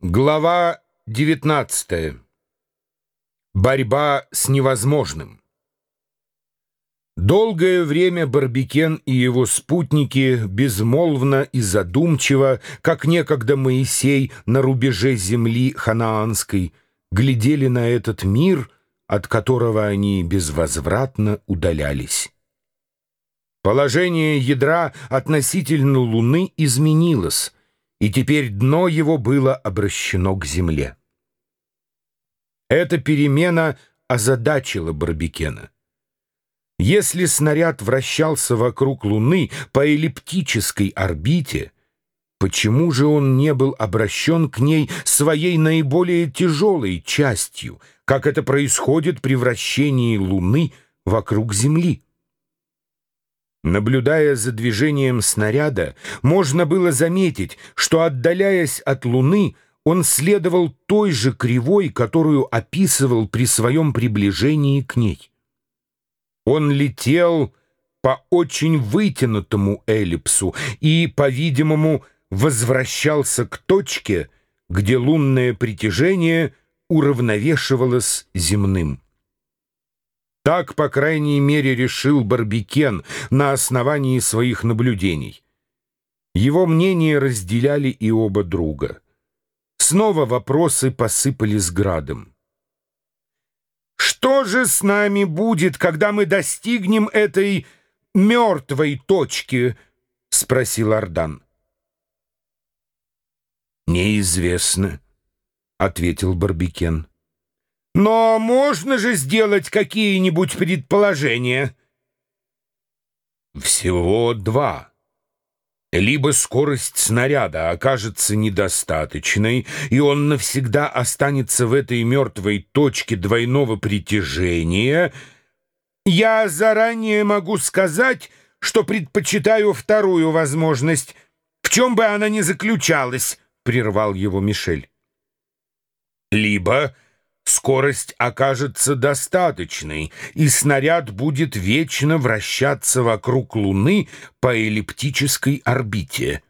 Глава 19. Борьба с невозможным. Долгое время Барбикен и его спутники безмолвно и задумчиво, как некогда Моисей на рубеже земли ханаанской, глядели на этот мир, от которого они безвозвратно удалялись. Положение ядра относительно Луны изменилось, и теперь дно его было обращено к земле. Эта перемена озадачила Барбекена. Если снаряд вращался вокруг Луны по эллиптической орбите, почему же он не был обращен к ней своей наиболее тяжелой частью, как это происходит при вращении Луны вокруг Земли? Наблюдая за движением снаряда, можно было заметить, что, отдаляясь от Луны, он следовал той же кривой, которую описывал при своем приближении к ней. Он летел по очень вытянутому эллипсу и, по-видимому, возвращался к точке, где лунное притяжение уравновешивалось земным. Так, по крайней мере, решил Барбикен на основании своих наблюдений. Его мнение разделяли и оба друга. Снова вопросы посыпались градом. «Что же с нами будет, когда мы достигнем этой мертвой точки?» — спросил Ардан. «Неизвестно», — ответил Барбикен. Но можно же сделать какие-нибудь предположения? Всего два. Либо скорость снаряда окажется недостаточной, и он навсегда останется в этой мертвой точке двойного притяжения. Я заранее могу сказать, что предпочитаю вторую возможность, в чем бы она ни заключалась, — прервал его Мишель. Либо скорость окажется достаточной, и снаряд будет вечно вращаться вокруг Луны по эллиптической орбите.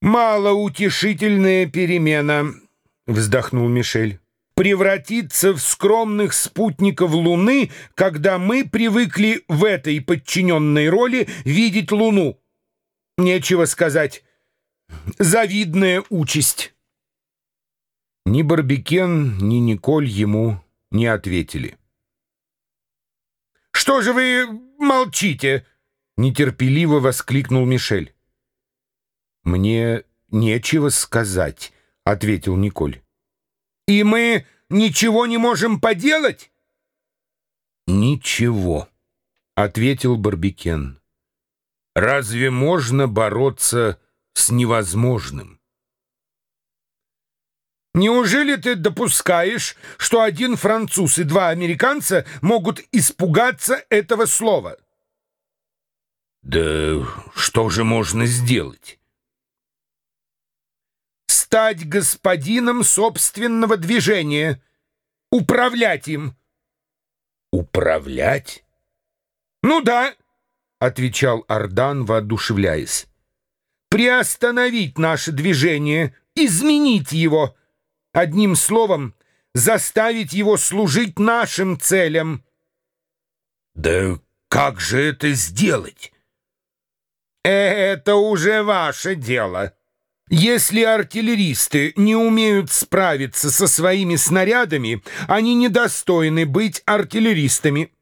«Малоутешительная перемена», — вздохнул Мишель. «Превратиться в скромных спутников Луны, когда мы привыкли в этой подчиненной роли видеть Луну. Нечего сказать. Завидная участь». Ни Барбикен, ни Николь ему не ответили. «Что же вы молчите?» — нетерпеливо воскликнул Мишель. «Мне нечего сказать», — ответил Николь. «И мы ничего не можем поделать?» «Ничего», — ответил Барбикен. «Разве можно бороться с невозможным?» Неужели ты допускаешь, что один француз и два американца могут испугаться этого слова? Да что же можно сделать? Стать господином собственного движения, управлять им. Управлять? Ну да, отвечал Ардан, воодушевляясь. Приостановить наше движение, изменить его — Одним словом, заставить его служить нашим целям. Да как же это сделать? Это уже ваше дело. Если артиллеристы не умеют справиться со своими снарядами, они недостойны быть артиллеристами.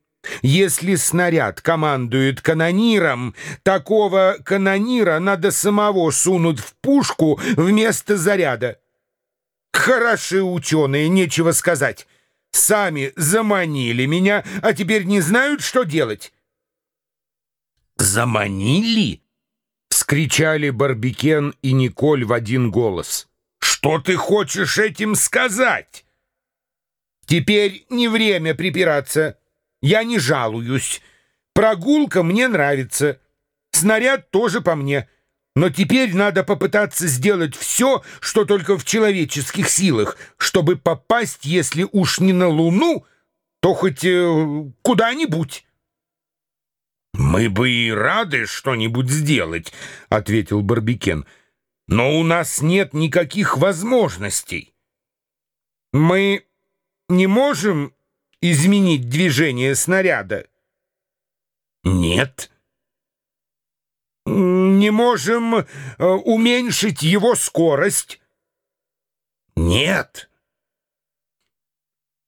Если снаряд командует канониром, такого канонира надо самого сунуть в пушку вместо заряда. Хороши ученые, нечего сказать. Сами заманили меня, а теперь не знают, что делать. «Заманили?» — вскричали Барбикен и Николь в один голос. «Что ты хочешь этим сказать?» «Теперь не время припираться. Я не жалуюсь. Прогулка мне нравится. Снаряд тоже по мне». Но теперь надо попытаться сделать все, что только в человеческих силах, чтобы попасть, если уж не на Луну, то хоть э, куда-нибудь. «Мы бы и рады что-нибудь сделать», — ответил Барбикен. Но у нас нет никаких возможностей. Мы не можем изменить движение снаряда? Нет. Не можем э, уменьшить его скорость? Нет.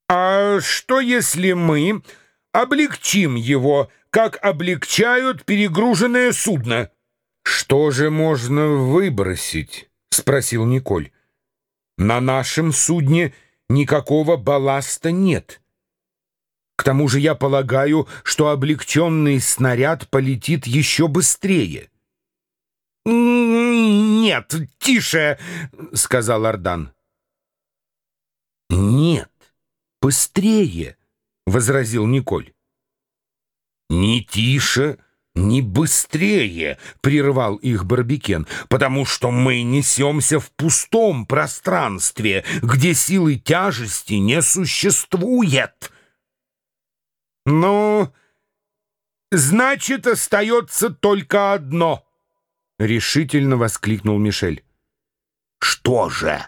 А что если мы облегчим его, как облегчают перегруженное судно? Что же можно выбросить? Спросил Николь. На нашем судне никакого балласта нет. К тому же я полагаю, что облегченный снаряд полетит еще быстрее. «Нет, тише!» — сказал Ардан. «Нет, быстрее!» — возразил Николь. «Не тише, не быстрее!» — прервал их Барбикен, «потому что мы несемся в пустом пространстве, где силы тяжести не существует!» «Ну, значит, остается только одно!» — решительно воскликнул Мишель. «Что же?»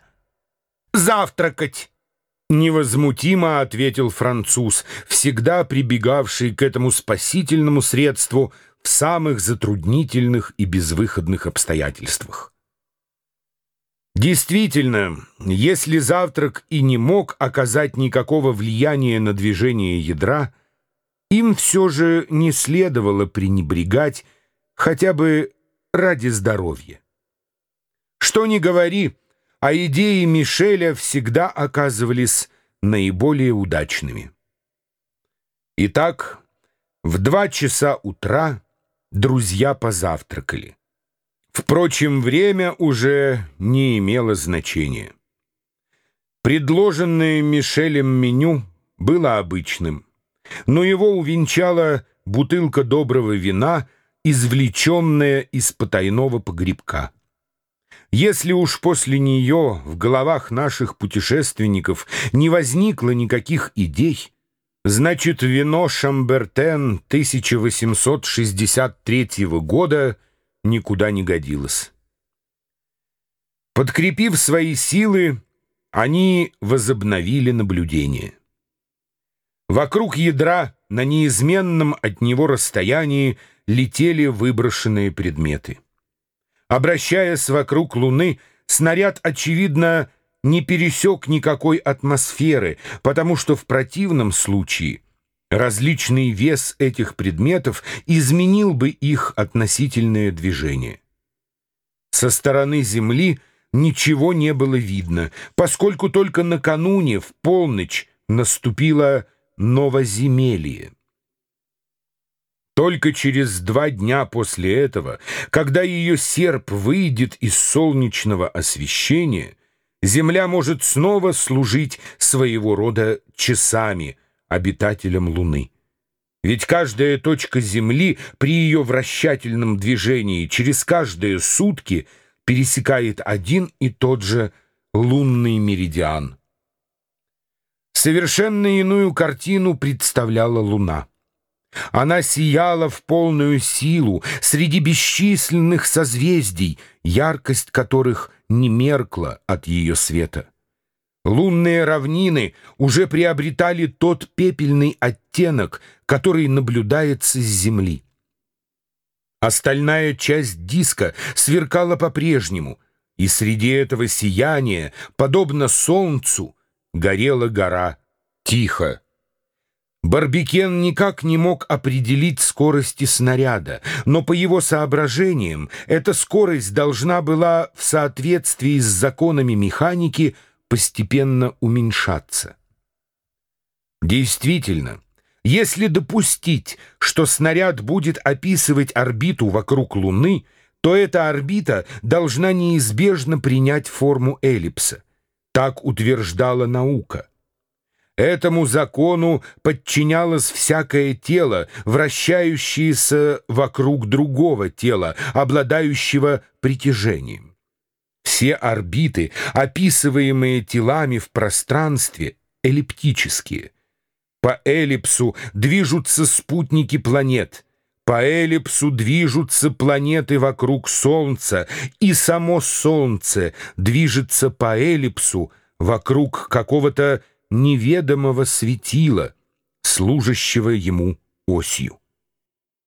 «Завтракать!» Невозмутимо ответил француз, всегда прибегавший к этому спасительному средству в самых затруднительных и безвыходных обстоятельствах. Действительно, если завтрак и не мог оказать никакого влияния на движение ядра, им все же не следовало пренебрегать хотя бы ради здоровья. Что ни говори, а идеи Мишеля всегда оказывались наиболее удачными. Итак, в два часа утра друзья позавтракали. Впрочем, время уже не имело значения. Предложенное Мишелем меню было обычным, но его увенчала бутылка доброго вина, извлеченная из потайного погребка. Если уж после нее в головах наших путешественников не возникло никаких идей, Значит, вино Шамбертен 1863 года никуда не годилось. Подкрепив свои силы, они возобновили наблюдение. Вокруг ядра на неизменном от него расстоянии летели выброшенные предметы. Обращаясь вокруг Луны, снаряд, очевидно, не пересек никакой атмосферы, потому что в противном случае различный вес этих предметов изменил бы их относительное движение. Со стороны Земли ничего не было видно, поскольку только накануне, в полночь, наступило новоземелье. Только через два дня после этого, когда ее серп выйдет из солнечного освещения, Земля может снова служить своего рода часами обитателям Луны. Ведь каждая точка Земли при ее вращательном движении через каждые сутки пересекает один и тот же лунный меридиан. Совершенно иную картину представляла Луна. Она сияла в полную силу среди бесчисленных созвездий, яркость которых не меркла от ее света. Лунные равнины уже приобретали тот пепельный оттенок, который наблюдается с Земли. Остальная часть диска сверкала по-прежнему, и среди этого сияния, подобно солнцу, горела гора тихо. Барбикен никак не мог определить скорости снаряда, но по его соображениям эта скорость должна была в соответствии с законами механики постепенно уменьшаться. Действительно, если допустить, что снаряд будет описывать орбиту вокруг Луны, то эта орбита должна неизбежно принять форму эллипса. Так утверждала наука. Этому закону подчинялось всякое тело, вращающееся вокруг другого тела, обладающего притяжением. Все орбиты, описываемые телами в пространстве, эллиптические. По эллипсу движутся спутники планет, По эллипсу движутся планеты вокруг Солнца, и само Солнце движется по эллипсу вокруг какого-то неведомого светила, служащего ему осью.